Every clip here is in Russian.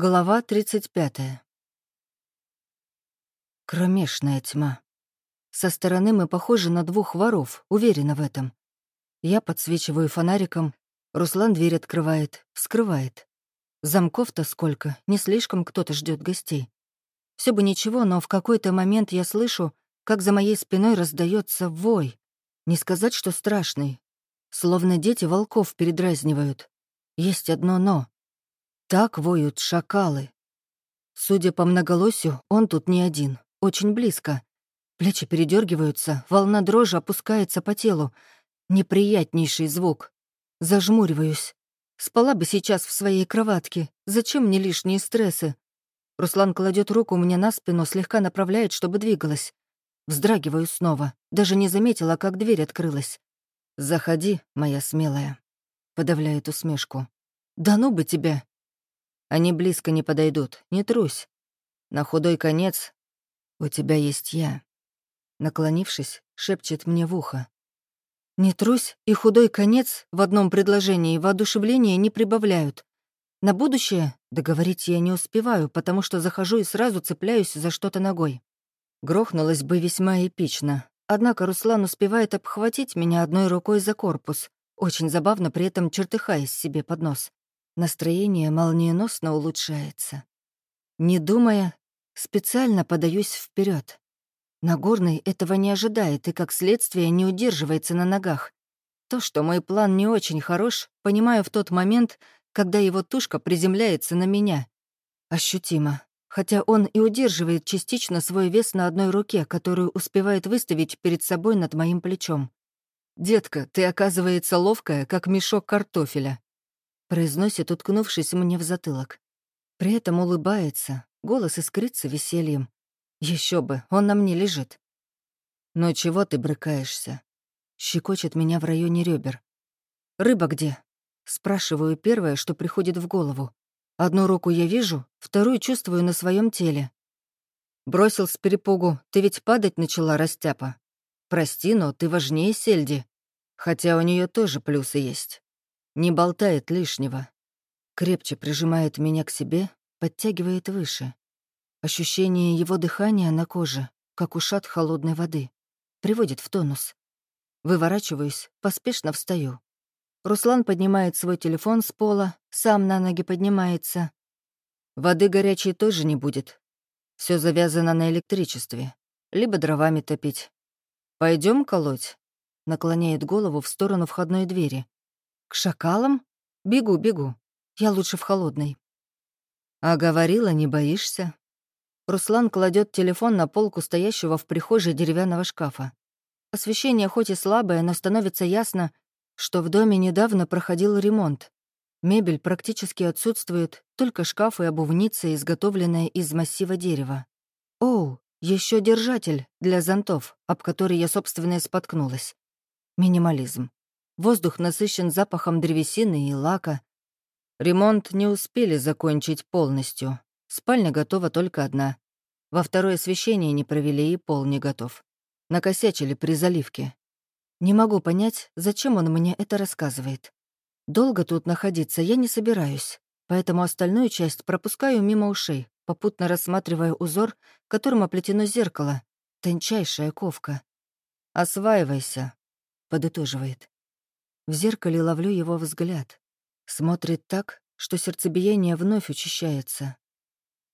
Глава 35. Кромешная тьма. Со стороны мы похожи на двух воров, уверена в этом. Я подсвечиваю фонариком, Руслан дверь открывает, вскрывает. Замков-то сколько, не слишком кто-то ждет гостей. Все бы ничего, но в какой-то момент я слышу, как за моей спиной раздается вой. Не сказать, что страшный. Словно дети волков передразнивают. Есть одно «но». Так воют шакалы. Судя по многолосью, он тут не один, очень близко. Плечи передергиваются, волна дрожи опускается по телу. Неприятнейший звук. Зажмуриваюсь. Спала бы сейчас в своей кроватке. Зачем мне лишние стрессы? Руслан кладет руку мне на спину, слегка направляет, чтобы двигалась. Вздрагиваю снова. Даже не заметила, как дверь открылась. «Заходи, моя смелая», — подавляет усмешку. «Да ну бы тебя!» Они близко не подойдут, не трусь. На худой конец у тебя есть я. Наклонившись, шепчет мне в ухо. Не трусь и худой конец в одном предложении воодушевления не прибавляют. На будущее договорить я не успеваю, потому что захожу и сразу цепляюсь за что-то ногой. Грохнулось бы весьма эпично. Однако Руслан успевает обхватить меня одной рукой за корпус, очень забавно при этом чертыхаясь себе под нос. Настроение молниеносно улучшается. Не думая, специально подаюсь вперед. Нагорный этого не ожидает и, как следствие, не удерживается на ногах. То, что мой план не очень хорош, понимаю в тот момент, когда его тушка приземляется на меня. Ощутимо. Хотя он и удерживает частично свой вес на одной руке, которую успевает выставить перед собой над моим плечом. «Детка, ты, оказывается, ловкая, как мешок картофеля», произносит, уткнувшись мне в затылок. При этом улыбается, голос искрится весельем. Еще бы, он на мне лежит. Но чего ты брыкаешься? Щекочет меня в районе ребер. Рыба где? Спрашиваю первое, что приходит в голову. Одну руку я вижу, вторую чувствую на своем теле. Бросил с перепугу, ты ведь падать начала, растяпа. Прости, но ты важнее Сельди. Хотя у нее тоже плюсы есть. Не болтает лишнего. Крепче прижимает меня к себе, подтягивает выше. Ощущение его дыхания на коже, как ушат холодной воды, приводит в тонус. Выворачиваюсь, поспешно встаю. Руслан поднимает свой телефон с пола, сам на ноги поднимается. Воды горячей тоже не будет. Все завязано на электричестве. Либо дровами топить. Пойдем колоть?» Наклоняет голову в сторону входной двери. «К шакалам? Бегу, бегу. Я лучше в холодной». «А говорила, не боишься?» Руслан кладет телефон на полку стоящего в прихожей деревянного шкафа. Освещение хоть и слабое, но становится ясно, что в доме недавно проходил ремонт. Мебель практически отсутствует, только шкаф и обувница, изготовленная из массива дерева. Оу, еще держатель для зонтов, об который я, собственно, и споткнулась. Минимализм. Воздух насыщен запахом древесины и лака. Ремонт не успели закончить полностью. Спальня готова только одна. Во второе освещение не провели, и пол не готов. Накосячили при заливке. Не могу понять, зачем он мне это рассказывает. Долго тут находиться я не собираюсь, поэтому остальную часть пропускаю мимо ушей, попутно рассматривая узор, которым оплетено зеркало. Тончайшая ковка. «Осваивайся», — подытоживает. В зеркале ловлю его взгляд. Смотрит так, что сердцебиение вновь учащается.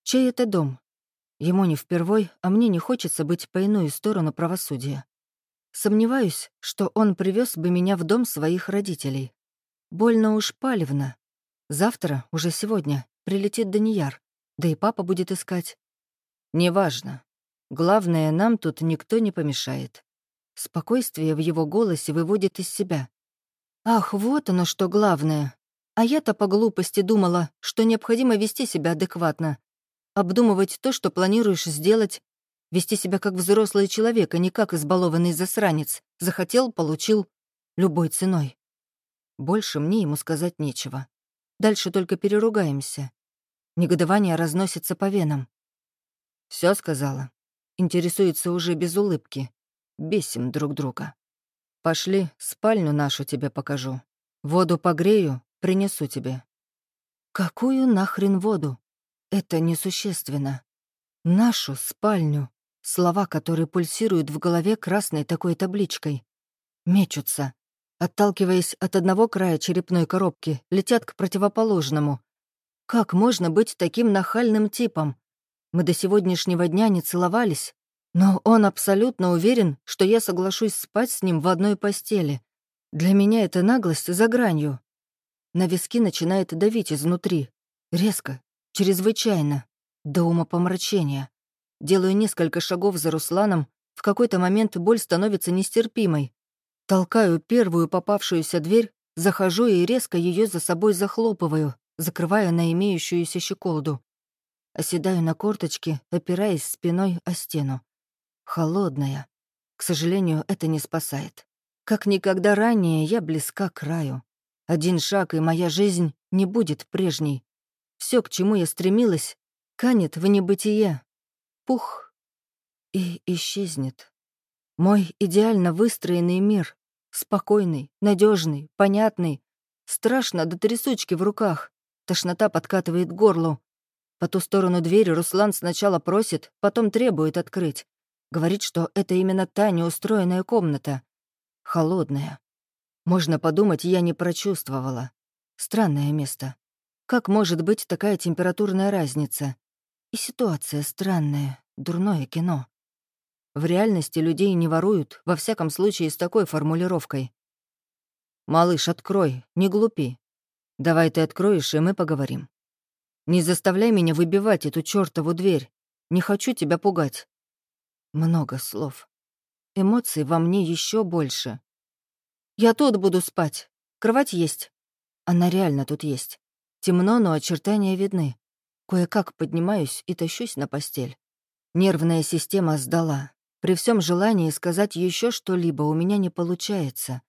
Чей это дом? Ему не впервой, а мне не хочется быть по иную сторону правосудия. Сомневаюсь, что он привез бы меня в дом своих родителей. Больно уж палевно. Завтра, уже сегодня, прилетит Данияр, да и папа будет искать. Неважно. Главное, нам тут никто не помешает. Спокойствие в его голосе выводит из себя. Ах, вот оно что главное. А я-то по глупости думала, что необходимо вести себя адекватно. Обдумывать то, что планируешь сделать, вести себя как взрослый человек, а не как избалованный засранец. Захотел — получил любой ценой. Больше мне ему сказать нечего. Дальше только переругаемся. Негодование разносится по венам. Все сказала. Интересуется уже без улыбки. Бесим друг друга. Пошли, спальню нашу тебе покажу. Воду погрею, принесу тебе». «Какую нахрен воду? это несущественно. Нашу спальню, слова, которые пульсируют в голове красной такой табличкой, мечутся. Отталкиваясь от одного края черепной коробки, летят к противоположному. Как можно быть таким нахальным типом? Мы до сегодняшнего дня не целовались, но он абсолютно уверен, что я соглашусь спать с ним в одной постели. Для меня это наглость за гранью. На виски начинает давить изнутри. Резко, чрезвычайно, до умопомрачения. Делаю несколько шагов за Русланом, в какой-то момент боль становится нестерпимой. Толкаю первую попавшуюся дверь, захожу и резко ее за собой захлопываю, закрывая на имеющуюся щеколду. Оседаю на корточки, опираясь спиной о стену. Холодная. К сожалению, это не спасает. Как никогда ранее я близка к краю. Один шаг, и моя жизнь не будет прежней. Все, к чему я стремилась, канет в небытие. Пух и исчезнет. Мой идеально выстроенный мир, спокойный, надежный, понятный, страшно до трясучки в руках, тошнота подкатывает горлу. По ту сторону двери Руслан сначала просит, потом требует открыть. Говорит, что это именно та неустроенная комната. Холодная. Можно подумать, я не прочувствовала. Странное место. Как может быть такая температурная разница? И ситуация странная, дурное кино. В реальности людей не воруют, во всяком случае с такой формулировкой. «Малыш, открой, не глупи. Давай ты откроешь, и мы поговорим. Не заставляй меня выбивать эту чёртову дверь. Не хочу тебя пугать». Много слов. Эмоций во мне еще больше. «Я тут буду спать. Кровать есть». Она реально тут есть. Темно, но очертания видны. Кое-как поднимаюсь и тащусь на постель. Нервная система сдала. При всем желании сказать еще что-либо у меня не получается.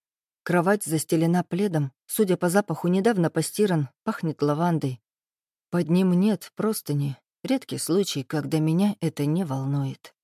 Кровать застелена пледом, судя по запаху, недавно постиран, пахнет лавандой. Под ним нет простыни. Редкий случай, когда меня это не волнует.